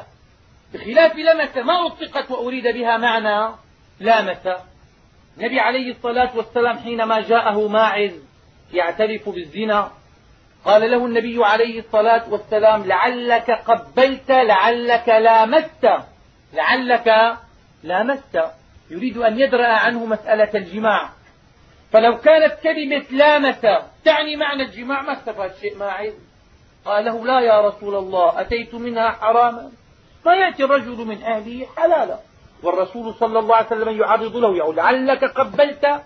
بخلاف لمس ما أطلقت وأريد بها معنى لامس النبي عليه الصلاة والسلام حينما جاءه ماعز يعترف بالزنا قال له النبي عليه الصلاة والسلام لعلك قبلت لعلك لامست لعلك لامست يريد أن يدرأ عنه مسألة الجماع. فلو كانت كلمة لامس تعني معنى الجماع؟ ما استفاد شيء ماعز؟ قال له لا يا رسول الله أتيت منها حراما؟ ما يأتي الرجل من أهله حلالا. والرسول صلى الله عليه وسلم يعرض له يقول لعلك قبلت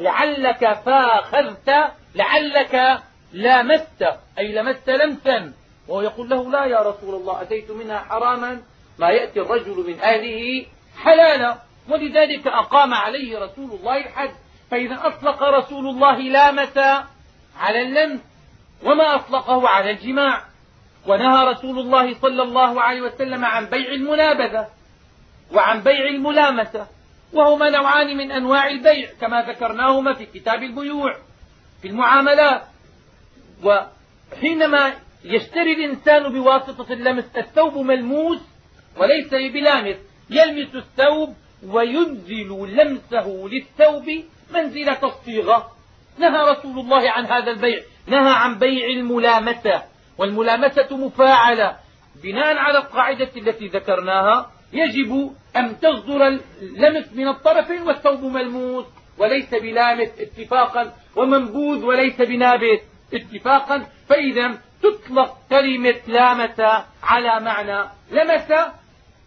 لعلك فاخذت لعلك لامست أي لمست لمسا. وهو يقول له لا يا رسول الله أتيت منها حراما؟ ما يأتي الرجل من أهله حلالا. ولذلك أقام عليه رسول الله الحد فإذا أطلق رسول الله لامس على اللمس وما أطلقه على الجماع. ونهى رسول الله صلى الله عليه وسلم عن بيع المنابذة. وعن بيع الملامسة وهما نوعان من أنواع البيع كما ذكرناهما في كتاب البيوع في المعاملات. وحينما يشتري الإنسان بواسطة اللمس الثوب ملموس وليس بلامس يلمس الثوب وينزل لمسه للثوب منزلة الصيغة. نهى رسول الله عن هذا البيع نهى عن بيع الملامسة. والملامسة مفاعلة بناء على القاعدة التي ذكرناها. يجب أن تصدر اللمس من الطرفين والثوب ملموس وليس بلامس اتفاقا ومنبوذ وليس بنابت اتفاقا. فإذا تطلق كلمة لامس على معنى لمس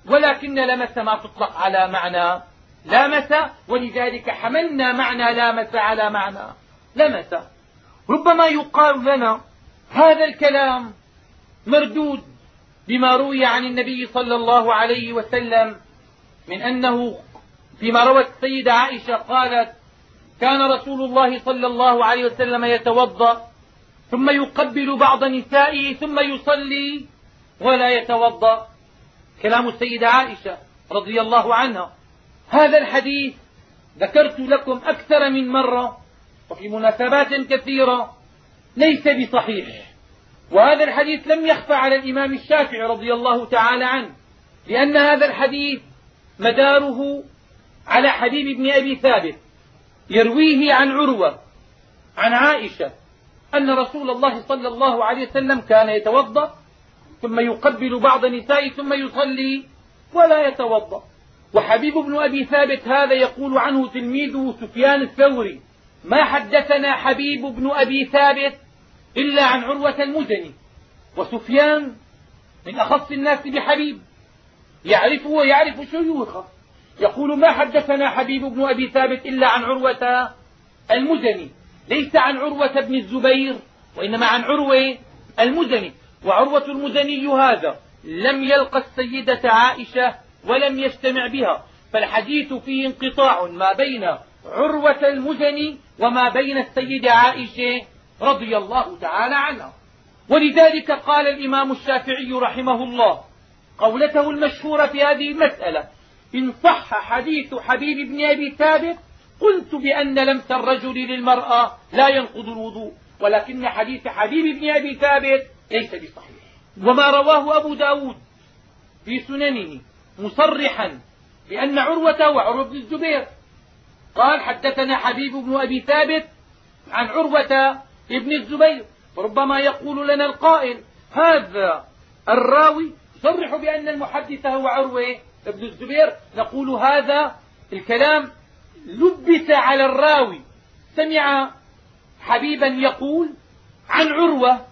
ولكن لمس ما تطلق على معنى لامس. ولذلك حملنا معنى لامس على معنى لمس. ربما يقال لنا هذا الكلام مردود بما روي عن النبي صلى الله عليه وسلم من أنه فيما روت السيدة عائشة قالت كان رسول الله صلى الله عليه وسلم يتوضأ ثم يقبل بعض نسائه ثم يصلي ولا يتوضأ. كلام السيدة عائشة رضي الله عنها. هذا الحديث ذكرت لكم أكثر من مرة وفي مناسبات كثيرة ليس بصحيح. وهذا الحديث لم يخفى على الإمام الشافعي رضي الله تعالى عنه لأن هذا الحديث مداره على حبيب بن أبي ثابت يرويه عن عروة عن عائشة أن رسول الله صلى الله عليه وسلم كان يتوضأ ثم يقبل بعض نسائه ثم يصلي ولا يتوضأ. وحبيب بن أبي ثابت هذا يقول عنه تلميذه سفيان الثوري ما حدثنا حبيب بن أبي ثابت إلا عن عروة المزني. وسفيان من أخص الناس بحبيب. يعرفه ويعرف شيوخه. يقول ما حدثنا حبيب بن أبي ثابت إلا عن عروة المزني. ليس عن عروة بن الزبير وإنما عن عروة المزني. وعروة المزني هذا لم يلقى السيدة عائشة ولم يجتمع بها. فالحديث فيه انقطاع ما بين عروة المزني وما بين السيدة عائشة رضي الله تعالى عنها ولذلك قال الإمام الشافعي رحمه الله قولته المشهورة في هذه المسألة إن صح حديث حبيب بن أبي ثابت قلت بأن لمس الرجل للمرأة لا ينقض الوضوء ولكن حديث حبيب بن أبي ثابت ليس بصحيح. وما رواه أبو داود في سننه مصرحا بأن عروة وعروة بن الزبير قال حدثنا حبيب بن أبي ثابت عن عروة بن الزبير ربما يقول لنا القائل هذا الراوي يصرح بأن المحدث هو عروة بن الزبير نقول هذا الكلام لبس على الراوي. سمع حبيبا يقول عن عروة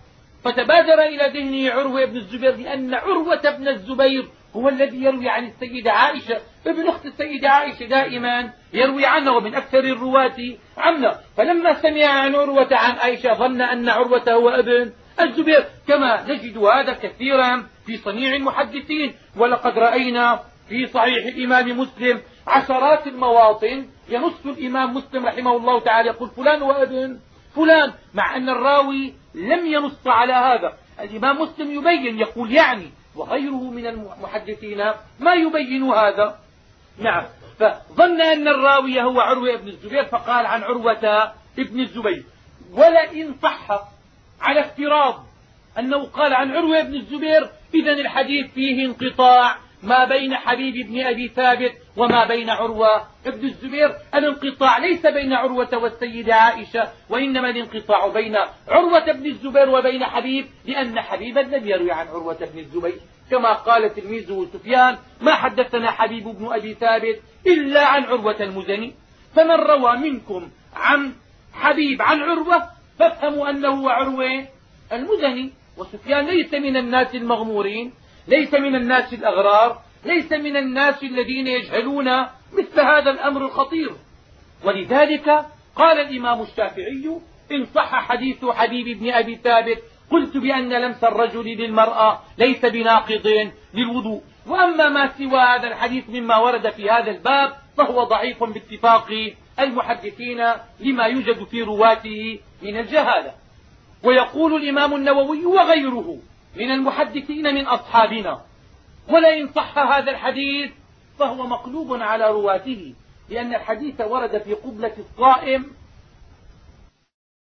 فتبادر إلى ذهنه عروة بن الزبير لأن عروة بن الزبير هو الذي يروي عن السيدة عائشة. ابن أخت السيدة عائشة دائما يروي عنها ومن أكثر الرواة عنها. فلما سمع عن عروة عن عائشة ظن أن عروة هو ابن الزبير. كما نجد هذا كثيرا في صنيع المحدثين. ولقد رأينا في صحيح الإمام مسلم عشرات المواطن. ينص الإمام مسلم رحمه الله تعالى يقول فلان وابن فلان. مع أن الراوي لم ينص على هذا. الإمام مسلم يبين يقول يعني وغيره من المحدثين ما يبين هذا. نعم. فظن أن الراوي هو عروة بن الزبير فقال عن عروة ابن الزبير ولئن صح على افتراض أنه قال عن عروة بن الزبير إذا الحديث فيه انقطاع. ما بين حبيب بن أبي ثابت وما بين عروة بن الزبير الانقطاع ليس بين عروة والسيدة عائشة وإنما الانقطاع بين عروة بن الزبير وبين حبيب لأن حبيبا لم يروي عن عروة بن الزبير. كما قال تلميذه سفيان ما حدثنا حبيب بن أبي ثابت إلا عن عروة المزني. فمن روى منكم عن حبيب عن عروة فافهموا أنه عروة المزني. وسفيان ليس من الناس المغمورين. ليس من الناس الأغرار ليس من الناس الذين يجهلون مثل هذا الأمر الخطير. ولذلك قال الإمام الشافعي إن صح حديث حبيب بن أبي ثابت قلت بأن لمس الرجل للمرأة ليس بناقض للوضوء. وأما ما سوى هذا الحديث مما ورد في هذا الباب فهو ضعيف باتفاق المحدثين لما يوجد في رواته من الجهالة. ويقول الإمام النووي وغيره من المحدثين من أصحابنا. ولئن صح هذا الحديث فهو مقلوب على رواته لأن الحديث ورد في قبلة الصائم